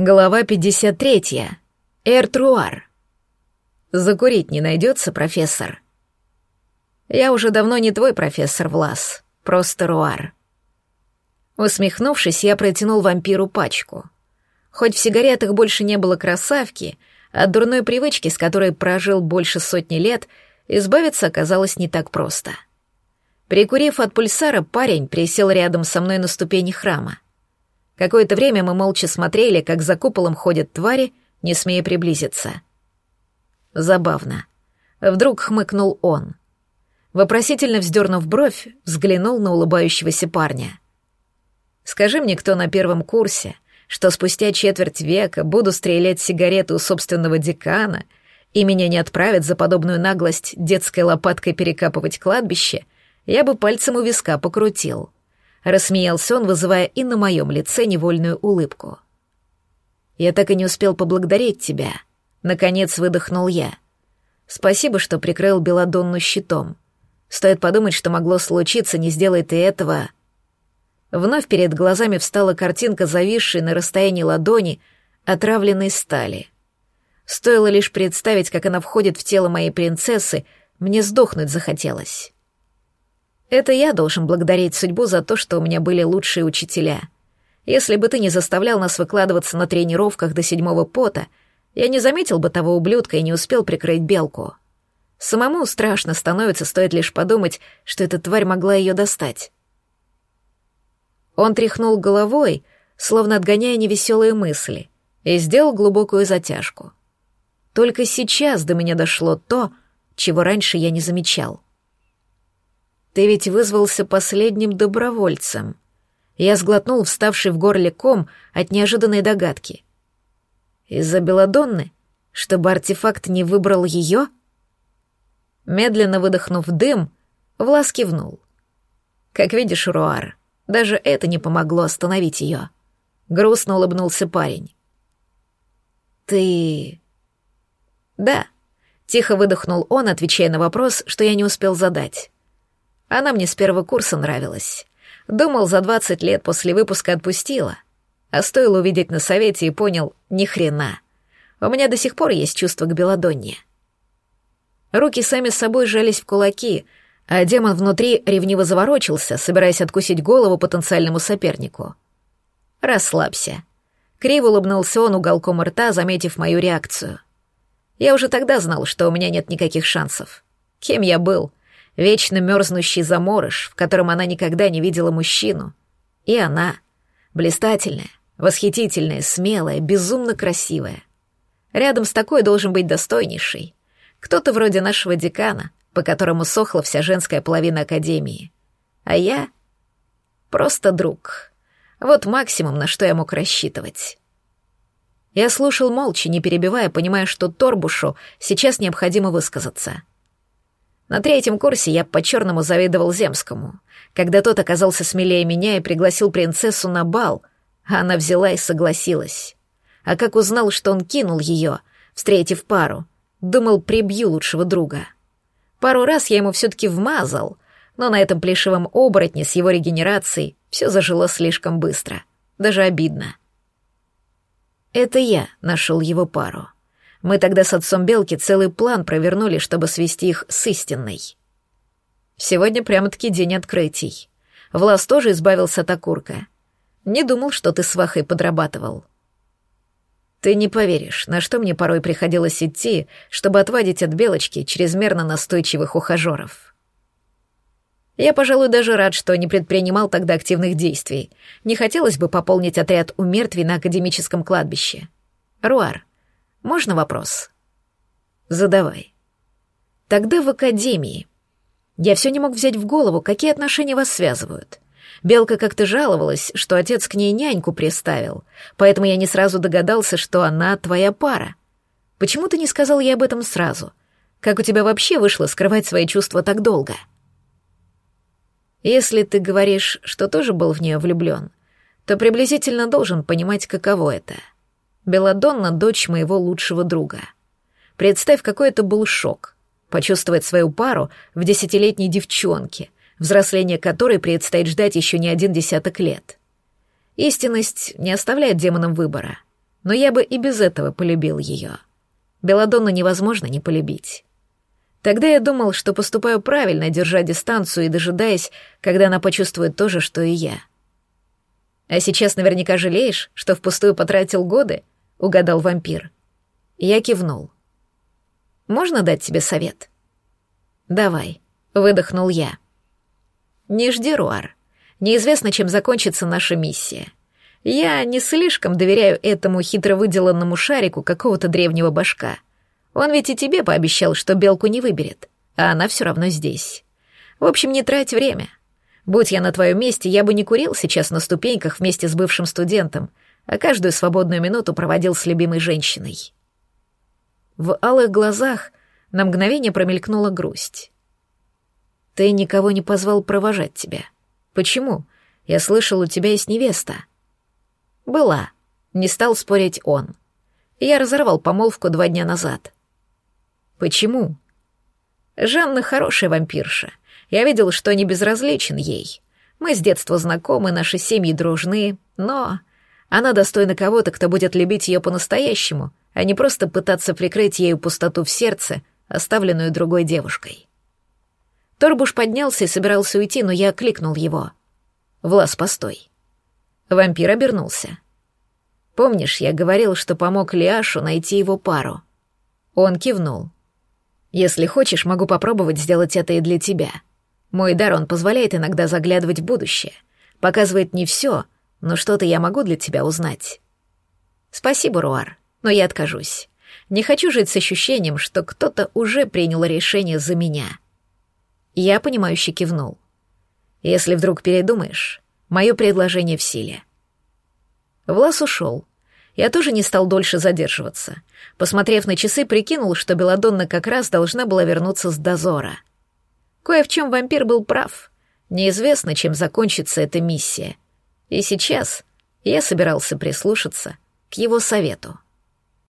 Глава 53. Эртруар. Закурить не найдется, профессор? Я уже давно не твой профессор Влас, просто Руар. Усмехнувшись, я протянул вампиру пачку. Хоть в сигаретах больше не было красавки, от дурной привычки, с которой прожил больше сотни лет, избавиться оказалось не так просто. Прикурив от пульсара, парень присел рядом со мной на ступени храма. Какое-то время мы молча смотрели, как за куполом ходят твари, не смея приблизиться. Забавно. Вдруг хмыкнул он. Вопросительно вздернув бровь, взглянул на улыбающегося парня. «Скажи мне, кто на первом курсе, что спустя четверть века буду стрелять сигареты у собственного декана, и меня не отправят за подобную наглость детской лопаткой перекапывать кладбище, я бы пальцем у виска покрутил». Рассмеялся он, вызывая и на моем лице невольную улыбку. «Я так и не успел поблагодарить тебя», — наконец выдохнул я. «Спасибо, что прикрыл Беладонну щитом. Стоит подумать, что могло случиться, не сделай ты этого...» Вновь перед глазами встала картинка, зависшей на расстоянии ладони, отравленной стали. Стоило лишь представить, как она входит в тело моей принцессы, мне сдохнуть захотелось. Это я должен благодарить судьбу за то, что у меня были лучшие учителя. Если бы ты не заставлял нас выкладываться на тренировках до седьмого пота, я не заметил бы того ублюдка и не успел прикрыть белку. Самому страшно становится, стоит лишь подумать, что эта тварь могла ее достать. Он тряхнул головой, словно отгоняя невеселые мысли, и сделал глубокую затяжку. Только сейчас до меня дошло то, чего раньше я не замечал — ты ведь вызвался последним добровольцем. Я сглотнул вставший в горле ком от неожиданной догадки. Из-за Беладонны? Чтобы артефакт не выбрал ее? Медленно выдохнув дым, Влас кивнул. Как видишь, Руар, даже это не помогло остановить ее. Грустно улыбнулся парень. Ты... Да, тихо выдохнул он, отвечая на вопрос, что я не успел задать. Она мне с первого курса нравилась. Думал, за двадцать лет после выпуска отпустила. А стоило увидеть на совете и понял, ни хрена. У меня до сих пор есть чувство к Беладонне. Руки сами с собой сжались в кулаки, а демон внутри ревниво заворочился, собираясь откусить голову потенциальному сопернику. «Расслабься». Криво улыбнулся он уголком рта, заметив мою реакцию. Я уже тогда знал, что у меня нет никаких шансов. Кем я был? Вечно мерзнущий заморыш, в котором она никогда не видела мужчину. И она, блистательная, восхитительная, смелая, безумно красивая. Рядом с такой должен быть достойнейший. Кто-то вроде нашего декана, по которому сохла вся женская половина Академии. А я — просто друг. Вот максимум, на что я мог рассчитывать. Я слушал молча, не перебивая, понимая, что Торбушу сейчас необходимо высказаться — на третьем курсе я по-черному завидовал Земскому, когда тот оказался смелее меня и пригласил принцессу на бал, а она взяла и согласилась. А как узнал, что он кинул ее, встретив пару, думал, прибью лучшего друга. Пару раз я ему все-таки вмазал, но на этом плешивом оборотне с его регенерацией все зажило слишком быстро, даже обидно. Это я нашел его пару. Мы тогда с отцом Белки целый план провернули, чтобы свести их с истинной. Сегодня прямо-таки день открытий. Влас тоже избавился от окурка. Не думал, что ты с Вахой подрабатывал. Ты не поверишь, на что мне порой приходилось идти, чтобы отвадить от Белочки чрезмерно настойчивых ухажеров. Я, пожалуй, даже рад, что не предпринимал тогда активных действий. Не хотелось бы пополнить отряд у мертвей на академическом кладбище. Руар, можно вопрос? Задавай. Тогда в академии. Я все не мог взять в голову, какие отношения вас связывают. Белка как-то жаловалась, что отец к ней няньку приставил, поэтому я не сразу догадался, что она твоя пара. Почему ты не сказал ей об этом сразу? Как у тебя вообще вышло скрывать свои чувства так долго? Если ты говоришь, что тоже был в нее влюблен, то приблизительно должен понимать, каково это — Беладонна — дочь моего лучшего друга. Представь, какой это был шок — почувствовать свою пару в десятилетней девчонке, взросление которой предстоит ждать еще не один десяток лет. Истинность не оставляет демонам выбора. но я бы и без этого полюбил ее. Беладонну невозможно не полюбить. Тогда я думал, что поступаю правильно, держа дистанцию и дожидаясь, когда она почувствует то же, что и я. А сейчас наверняка жалеешь, что впустую потратил годы, угадал вампир. Я кивнул. Можно дать тебе совет? Давай, выдохнул я. Не жди, Руар. Неизвестно, чем закончится наша миссия. Я не слишком доверяю этому хитро выделанному шарику какого-то древнего башка. Он ведь и тебе пообещал, что белку не выберет, а она все равно здесь. В общем, не трать время. Будь я на твоем месте, я бы не курил сейчас на ступеньках вместе с бывшим студентом, а каждую свободную минуту проводил с любимой женщиной. В алых глазах на мгновение промелькнула грусть. Ты никого не позвал провожать тебя. Почему? Я слышал, у тебя есть невеста. Была. Не стал спорить он. Я разорвал помолвку два дня назад. Почему? Жанна хорошая вампирша. Я видел, что не безразличен ей. Мы с детства знакомы, наши семьи дружны, но она достойна кого-то, кто будет любить ее по-настоящему, а не просто пытаться прикрыть ею пустоту в сердце, оставленную другой девушкой. Торбуш поднялся и собирался уйти, но я окликнул его. «Влас, постой». Вампир обернулся. «Помнишь, я говорил, что помог Лиашу найти его пару?» Он кивнул. «Если хочешь, могу попробовать сделать это и для тебя. Мой дар, он позволяет иногда заглядывать в будущее. Показывает не все, но что-то я могу для тебя узнать». «Спасибо, Руар, но я откажусь. Не хочу жить с ощущением, что кто-то уже принял решение за меня». Я, понимающе кивнул. «Если вдруг передумаешь, мое предложение в силе». Влас ушел. Я тоже не стал дольше задерживаться. Посмотрев на часы, прикинул, что Беладонна как раз должна была вернуться с дозора. Кое в чем вампир был прав. Неизвестно, чем закончится эта миссия. И сейчас я собирался прислушаться к его совету.